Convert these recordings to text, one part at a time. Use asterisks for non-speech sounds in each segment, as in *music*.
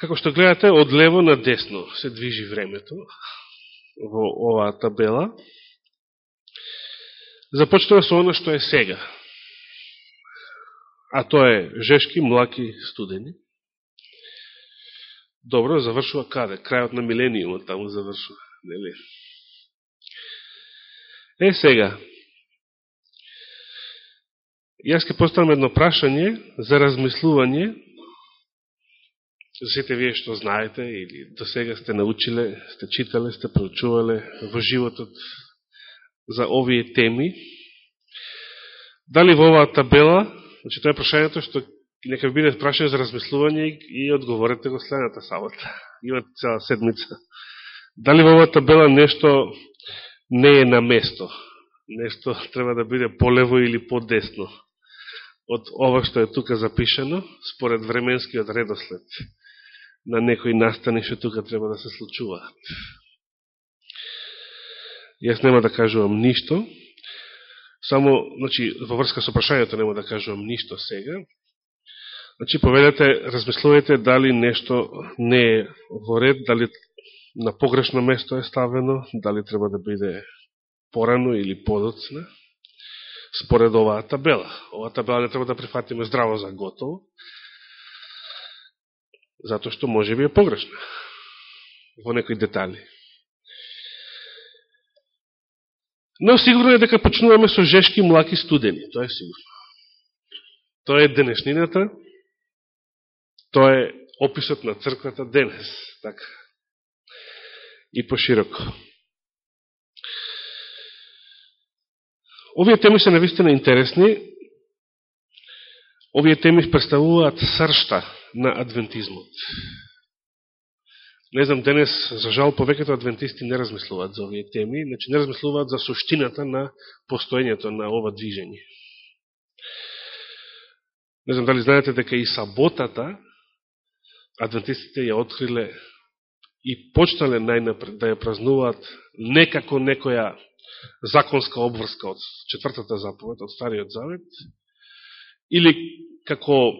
Како што гледате, од лево на десно се движи времето во оваа табела. Започнува со оно што е сега. А тоа е жешки, млаки, студени. Добро, завршува каде? Крајот на милениумот таму завршува. Нели? Е, сега. Јас ке поставам едно прашање за размислување сите вие што знаете или до сега сте научиле, сте читале, сте проучувале во животот за овие теми. Дали во оваа табела, значи тоа е прашањето што нека биде прашање за размислување и одговорете го следната сабота. *laughs* Имате цела седмица. Дали во оваа табела нешто не е на место? Нешто *laughs* треба да биде полево или подесно од ова што е тука запишено, според временскиот редослед на некои настани што тука треба да се случуваат. Јас нема да кажувам ништо, само, значи, во врска со прашањето нема да кажувам ништо сега. Значи, поведете, размислувате дали нешто не е во ред, дали на погрешно место е ставено, дали треба да биде порано или подоцна, според оваа табела. Оваа табела не треба да прифатиме здраво за готово, затоа што може би е погрешна во некои детали. Но сигурно е дека почнуваме со жешки, млаки, студени. Тоа е сигурно. Тоа е денешнината, тоа е описот на црквата денес. Така. И пошироко. Овие теми се навистина интересни. Овие теми представуваат сршта на адвентизмот. Не знам, денес, за жал, повеќето адвентисти не размислуваат за овие теми, значи не размислуваат за суштината на постоењето на ова движење. Не знам дали знаете дека и саботата адвентистите ја откриле и почнале најнапред да ја празнуваат некако некоја законска обврска од четвртата заповед, од Стариот Завет, или како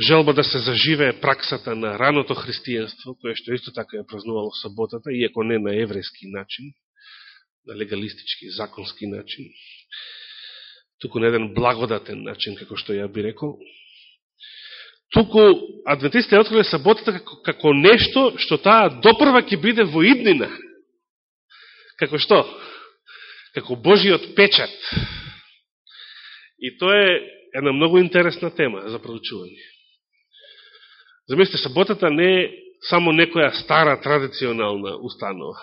желба да се заживее праксата на раното христијанство, кое што исто така ја празнувало саботата, иако не на еврејски начин, на легалистички, законски начин, туку на еден благодатен начин, како што ја би рекол. Туку адвентистите откриле саботата како, како нешто што таа допрва ќе биде во иднина. Како што? Како Божиот печат. И тоа е една многу интересна тема за проучување. Замислите, саботата не е само некоја стара традиционална установа,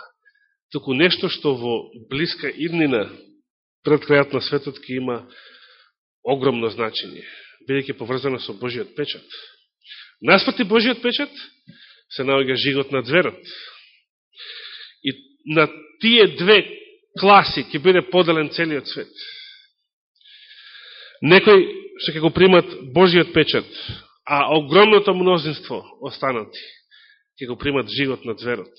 туку нешто што во блиска иднина пред крајот на светот ќе има огромно значење, бидејќи поврзано со Божиот печат. Наспати Божиот печат се наоѓа жигот на дверот. И на тие две класи ќе биде поделен целиот свет. Некој што ќе го примат Божиот печат, а огромното мнозинство останати ќе го примат живот на дверот.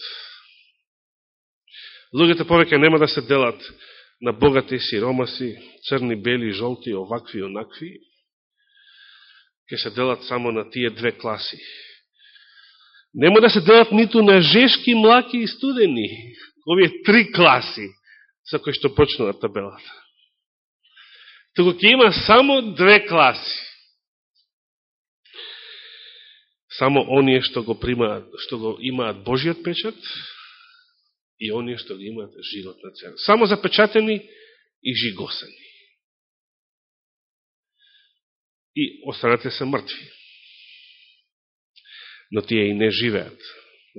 Луѓето повеќе нема да се делат на богати и сиромаси, црни, бели, жолти, овакви и онакви, ќе се делат само на тие две класи. Нема да се делат ниту на жешки, млаки и студени, овие три класи за кои што почнува табелата. Туку ќе има само две класи. Само оние што го примаат, што го имаат Божиот печат и оние што го имаат живот на цел. Само запечатени и жигосани. И останате се мртви. Но тие и не живеат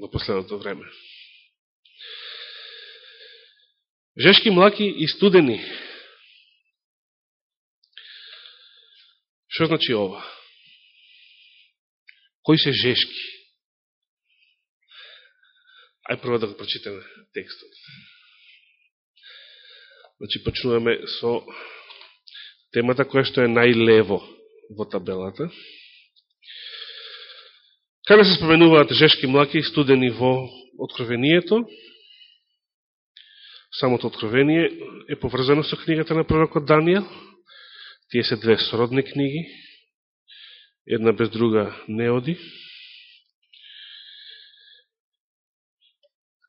во последното време. Жешки, млаки и студени. Што значи ова? Кои се жешки? Ај прво да го прочитаме текстот. Значи, почнуваме со темата која што е најлево во табелата. Каде се споменуваат жешки млаки студени во Откровението? Самото Откровение е поврзано со книгата на пророкот Данијел. Тие се две сродни книги една без друга не оди.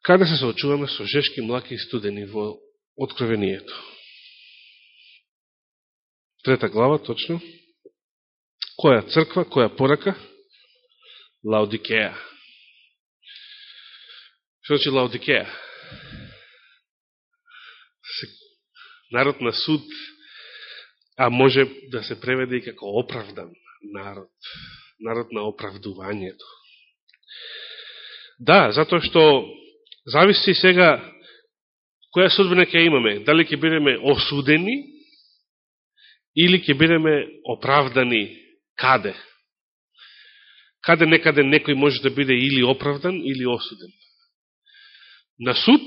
Каде се соочуваме со жешки млаки и студени во откровението? Трета глава, точно. Која црква, која порака? Лаодикеја. Што значи Лаодикеја? Да народ на суд, а може да се преведе и како оправдан народ. Народ на оправдувањето. Да, затоа што зависи сега која судбина ќе имаме. Дали ќе бидеме осудени или ќе бидеме оправдани каде? Каде некаде некој може да биде или оправдан или осуден? На суд?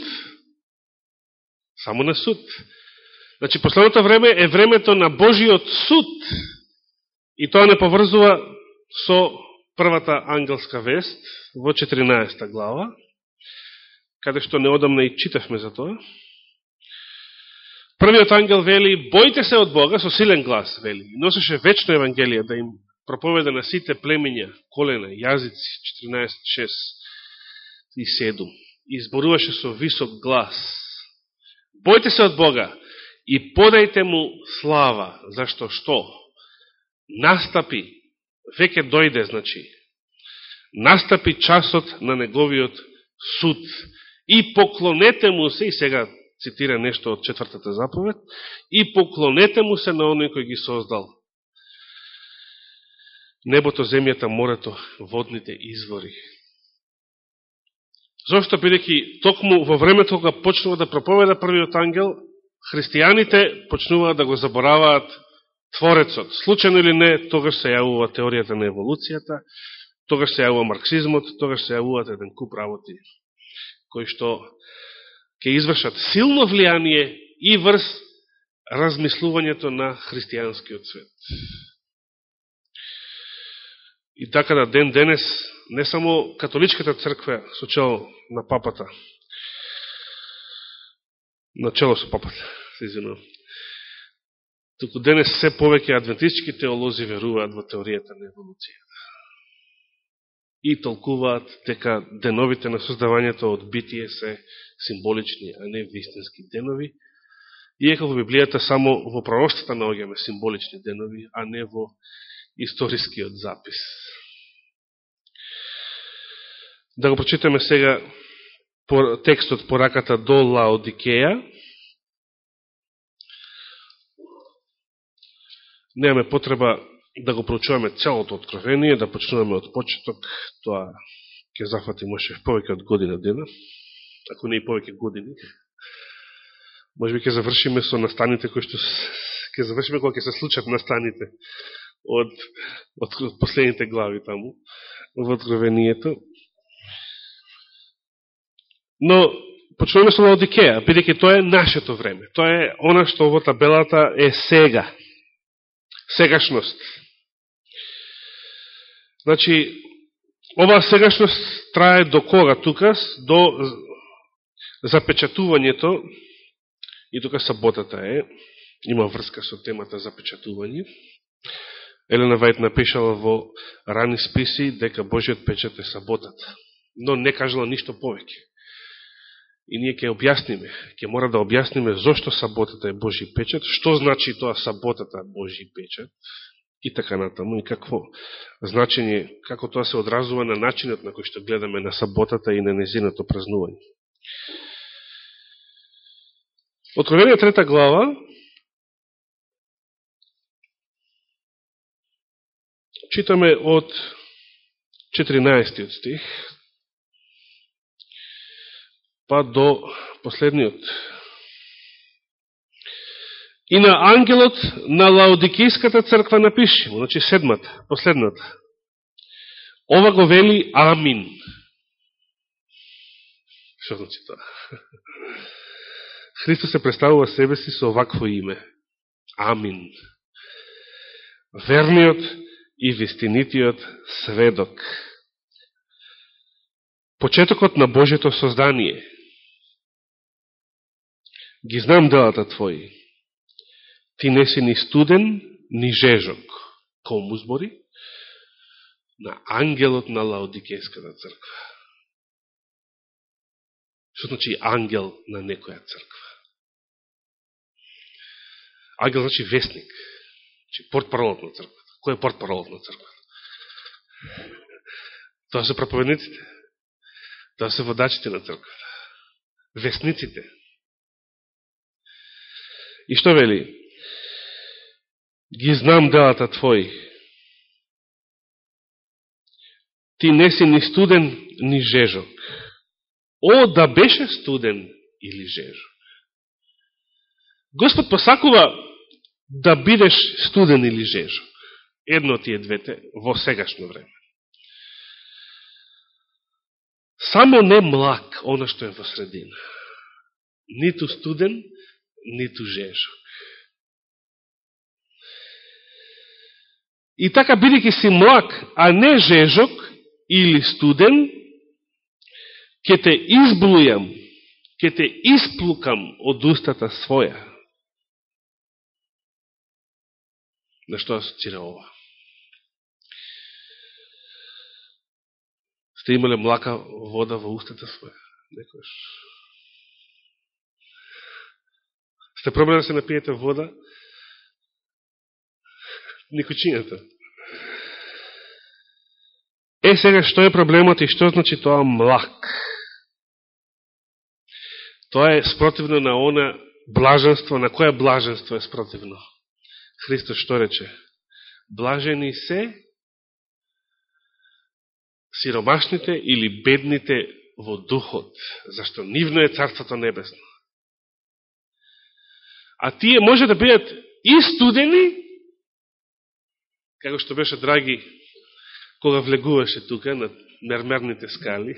Само на суд. Значи, последното време е времето на Божиот суд. И тоа не поврзува со првата ангелска вест во 14 глава, каде што неодамна и читавме за тоа. Првиот ангел вели, бојте се од Бога, со силен глас, вели. И носеше вечно Евангелие да им проповеда на сите племења, колена, јазици, 14, 6 и 7. Изборуваше со висок глас. Бојте се од Бога и подајте му слава, зашто што? Настапи, веќе дојде, значи, настапи часот на неговиот суд и поклонете му се, и сега цитира нешто од четвртата заповед, и поклонете му се на оној кој ги создал. Небото, земјата, морето, водните извори. Зошто бидеќи токму во времето кога почнува да проповеда првиот ангел, христијаните почнуваат да го забораваат Творецот. Случайно или не, тогаш се јавува теоријата на еволуцијата, тогаш се јавува марксизмот, тогаш се јавуваат еден куп работи, кои што ќе извршат силно влијание и врз размислувањето на христијанскиот свет. И така да ден денес не само католичката црква со чело на папата, на чело со папата, се извинувам, туку денес се повеќе адвентистички теолози веруваат во теоријата на еволуцијата. И толкуваат дека деновите на создавањето од битие се символични, а не вистински денови. Иеко во Библијата само во пророштата наоѓаме символични денови, а не во историскиот запис. Да го прочитаме сега текстот пораката до Лаодикеја. Немаме потреба да го прочуваме целото откровение, да почнуваме од почеток, тоа ќе зафати може повеќе од година дена ако не и повеќе години. Може би ќе завршиме со настаните кои што ќе завршиме кога ќе се случат настаните од, од, од последните глави таму во откровението. Но почнуваме со Лаодикеја, бидеќи тоа е нашето време. Тоа е она што во табелата е сега. Сегашност. Значи, оваа сегашност трае до кога тука? До запечатувањето, и тука саботата е, има врска со темата запечатување, Елена Вајт напишала во рани списи дека Божиот печат е саботата, но не кажала ништо повеќе. И ние ќе објасниме, ќе мора да објасниме зошто саботата е Божи печат, што значи тоа саботата е Божи печат, и така натаму, и какво значење, како тоа се одразува на начинот на кој што гледаме на саботата и на незиното празнување. Откровение трета глава, читаме од 14 стих, па до последниот. И на ангелот на Лаодикијската црква напиши, значи седмата, последната. Ова го вели Амин. Што значи тоа? Христос се представува себе си со овакво име. Амин. Верниот и вистинитиот сведок. Почетокот на Божето создание. Ги знам делата Твои. Ти не си ни студен, ни жежок. Кому збори? На ангелот на Лаодикејската црква. Што значи ангел на некоја црква? Ангел значи вестник. Значи портпаролот на црквата. Кој е портпаролот на црквата? Тоа се проповедниците. Тоа се водачите на црквата. Вестниците. И што вели? Ги знам делата твои. Ти не си ни студен, ни жежок. О, да беше студен или жежок. Господ посакува да бидеш студен или жежок. Едно ти е двете во сегашно време. Само не млак, оно што е во средина. Ниту студен, ниту жежок. И така, бидеќи си млак, а не жежок или студен, ќе те изблујам, ќе те исплукам од устата своја. На што асоцира ова? Сте имале млака вода во устата своја? Некојаш. Се пробали да се напиете вода? Никочињата. Е, сега, што е проблемот и што значи тоа млак? Тоа е спротивно на она блаженство, на која блаженство е спротивно? Христос што рече? Блажени се сиромашните или бедните во духот, зашто нивно е Царството Небесно. А тие може да бидат и студени, како што беше драги, кога влегуваше тука на мермерните скали,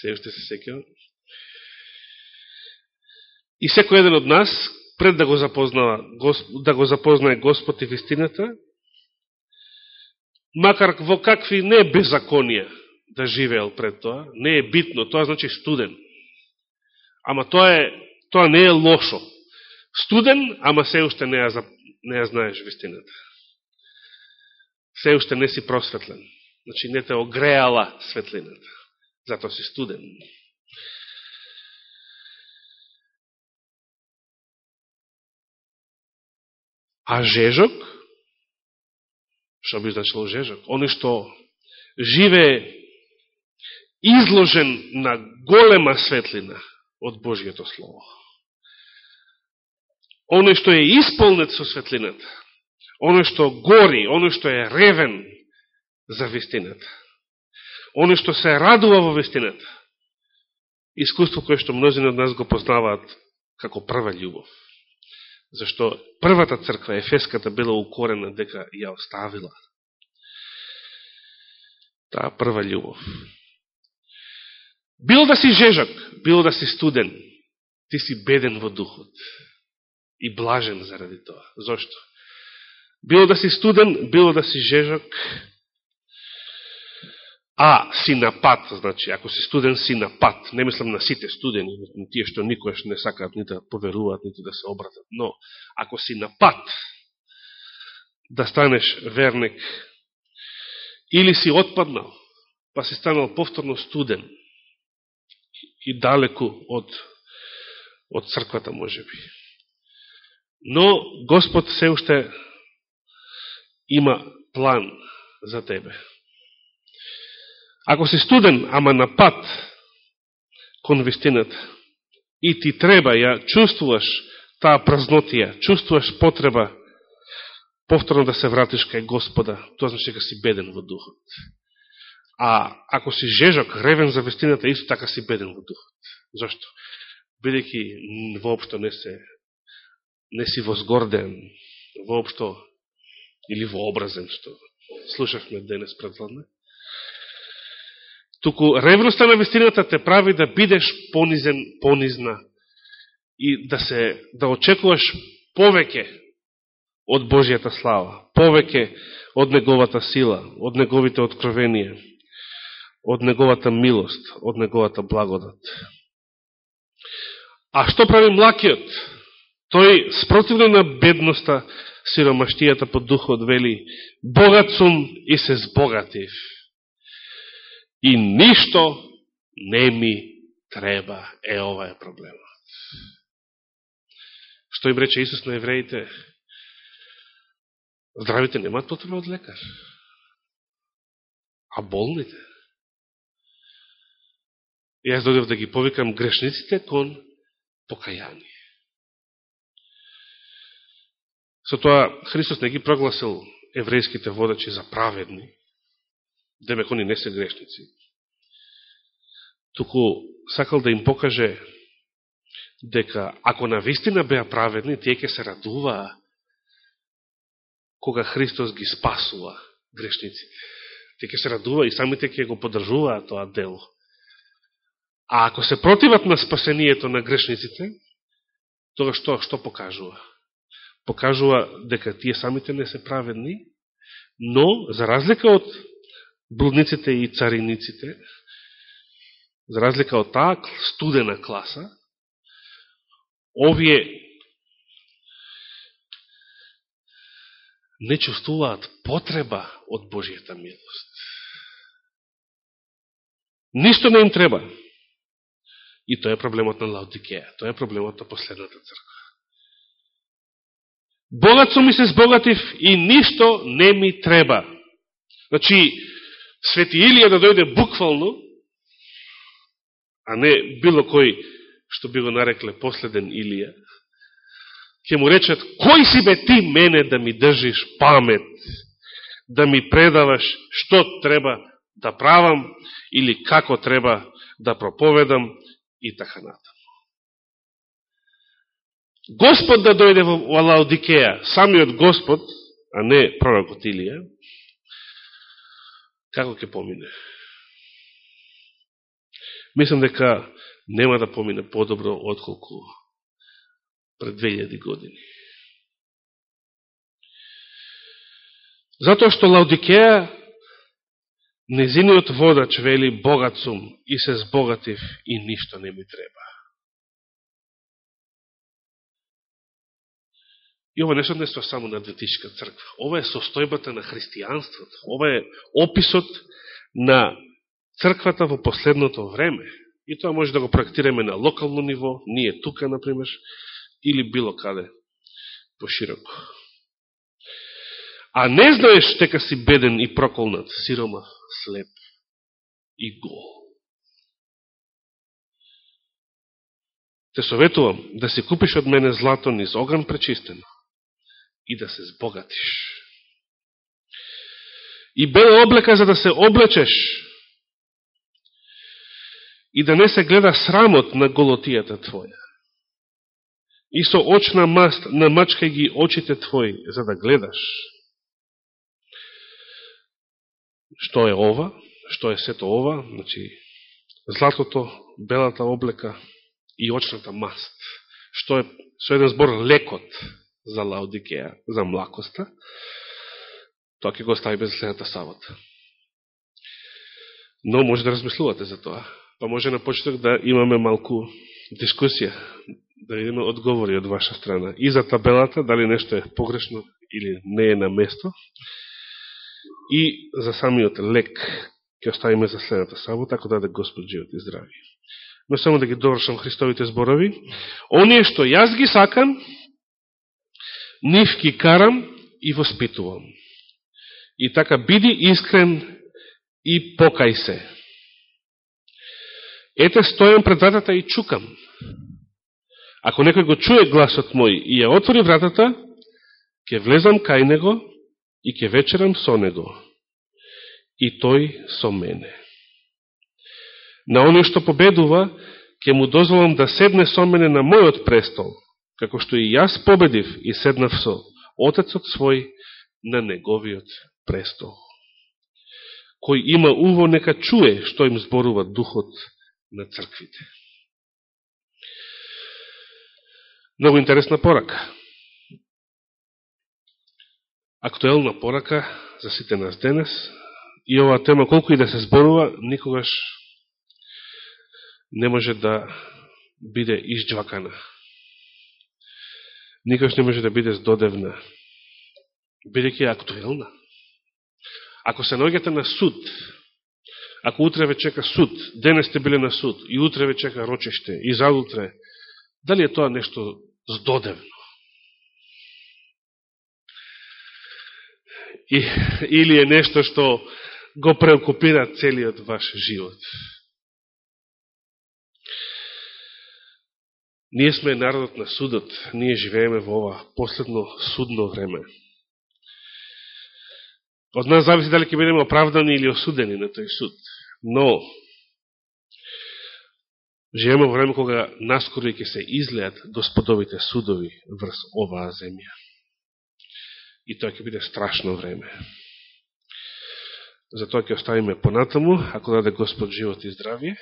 се уште се секјам, и секој еден од нас, пред да го запознава, да го запознае Господ и вистината, макар во какви не беззаконија да живеел пред тоа, не е битно, тоа значи студен. Ама тоа, е, тоа не е лошо. Студен, ама се уште не ја, не ја знаеш вистината. Се уште не си просветлен. Значи не те огреала светлината. Затоа си студен. А жежок, што би значило жежок, оно што живе изложен на голема светлина од Божијето Слово. Оно што е исполнет со светлината, оно што гори, оно што е ревен за вистината, оно што се радува во вистината, искуство кое што мнозина од нас го познаваат како прва љубов. Зашто првата црква, Ефеската, била укорена дека ја оставила. Таа прва љубов. Било да си жежак, било да си студен, ти си беден во духот. И блажен заради тоа. Зошто? Било да си студен, било да си жежок, А, си на пат, значи, ако си студен, си на пат. Не мислам на сите студени, на тие што никојаш не сакаат нито да поверуваат, нито да се обратат. Но, ако си на пат да станеш верник, или си отпаднал, па си станал повторно студен и далеку од, од црквата, може би. Но Господ се уште има план за тебе. Ако си студен, ама на пат кон вистината, и ти треба, ја чувствуваш таа празнотија, чувствуваш потреба повторно да се вратиш кај Господа, тоа значи дека си беден во духот. А ако си жежок, ревен за вистината, исто така си беден во духот. Зошто? Бидејќи воопшто не се не си возгорден, воопшто или вообразен, што слушавме денес предладне. Туку ревноста на вистината те прави да бидеш понизен, понизна и да се да очекуваш повеќе од Божијата слава, повеќе од неговата сила, од неговите откровенија, од неговата милост, од неговата благодат. А што прави млакиот? Тој спротивно на бедноста, сиромаштијата по духот вели, богат сум и се збогатив и ништо не ми треба. Е, ова е проблемот. Што им рече Исус на евреите? Здравите немаат потреба од лекар. А болните? Јас додев да ги повикам грешниците кон покаяние. Со тоа Христос не ги прогласил еврејските водачи за праведни, демек они не се грешници. Туку сакал да им покаже дека ако на вистина беа праведни, тие ќе се радуваа кога Христос ги спасува грешниците. Тие ќе се радува и самите ќе го подржуваат тоа дело. А ако се противат на спасението на грешниците, тоа што, што покажува? Покажува дека тие самите не се праведни, но, за разлика од блудниците и цариниците, за разлика од таа студена класа, овие не чувствуваат потреба од Божијата милост. Ништо не им треба. И тоа е проблемот на Лаудикеја. Тоа е проблемот на последната црква. Богат сум и се сбогатив и ништо не ми треба. Значи, Свети Илија да дојде буквално, а не било кој што би го нарекле последен Илија, ќе му речат, кој си бе ти мене да ми држиш памет, да ми предаваш што треба да правам или како треба да проповедам и така натаму. Господ да дојде во Лаодикеја, самиот Господ, а не пророкот Илија, како ќе помине? Мислам дека нема да помине подобро отколку пред 2000 години. Затоа што Лаодикеја незиниот водач вели богат сум и се збогатив и ништо не ми треба. И ова не се однесува само на Адвентичка црква. Ова е состојбата на христијанството. Ова е описот на црквата во последното време. И тоа може да го проектираме на локално ниво, ние тука, например, или било каде пошироко. А не знаеш дека си беден и проколнат, сирома, слеп и гол. Те советувам да си купиш од мене злато низ оган пречистено и да се збогатиш. И бела облека за да се облечеш и да не се гледа срамот на голотијата твоја. И со очна маст намачкај ги очите твои за да гледаш. Што е ова? Што е сето ова? Значи, златото, белата облека и очната маст. Што е со еден збор лекот за Лаудикеја, за млакоста, тоа ќе го оставиме без следната сабота. Но може да размислувате за тоа. Па може на почеток да имаме малку дискусија, да видиме одговори од ваша страна. И за табелата, дали нешто е погрешно или не е на место. И за самиот лек ќе оставиме за следната сабота, ако даде Господ живот и здравје. Но само да ги довршам Христовите зборови. Оние што јас ги сакам, нив ги карам и воспитувам. И така биди искрен и покај се. Ете стојам пред вратата и чукам. Ако некој го чуе гласот мој и ја отвори вратата, ќе влезам кај него и ќе вечерам со него. И тој со мене. На оној што победува, ќе му дозволам да седне со мене на мојот престол, како што и јас победив и седнав со Отецот свој на неговиот престол. Кој има уво, нека чуе што им зборува духот на црквите. Много интересна порака. Актуелна порака за сите нас денес. И оваа тема, колку и да се зборува, никогаш не може да биде изджвакана никош не може да биде здодевна, бидеќи е актуелна. Ако се наоѓате на суд, Ако утре ве чека суд, денес сте биле на суд, и утре ве чека рочеште, и заутре, дали е тоа нешто здодевно? И, или е нешто што го преокупира целиот ваш живот? Ние сме народот на судот, ние живееме во ова последно судно време. Од нас зависи дали ќе бидеме оправдани или осудени на тој суд. Но, живееме во време кога наскоро ќе се излеат господовите судови врз оваа земја. И тоа ќе биде страшно време. Затоа ќе оставиме понатаму, ако даде Господ живот и здравје,